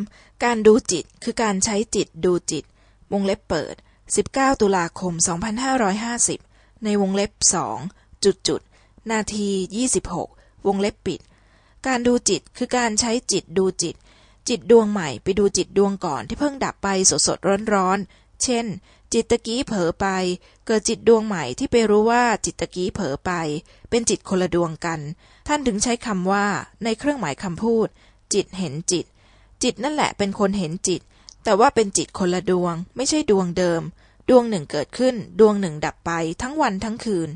3. การดูจิตคือการใช้จิตดูจิต วงเล็บเปิด 19 ตุลาคม 2550 ในวงเล็บสองจุดจุดนาที 26 วงเล็บปิด การดูจิตคือการใช้จิตดูจิต จิตดวงใหม่ไปดูจิตดวงก่อนที่เพิ่งดับไปสดสดร้อนร้อนเช่น จิตตะกี้เผลอไป เกิดจิตดวงใหม่ที่ไปรู้ว่าจิตตะกี้เผลอไป เป็นจิตคนละดวงกัน ท่านถึงใช้คำว่า ในเครื่องหมายคำพูด จิตเห็นจิต จิตนั่นแหละเป็นคนเห็นจิต แต่ว่าเป็นจิตคนละดวง ไม่ใช่ดวงเดิม ดวงหนึ่งเกิดขึ้น ดวงหนึ่งดับไป ทั้งวันทั้งคืน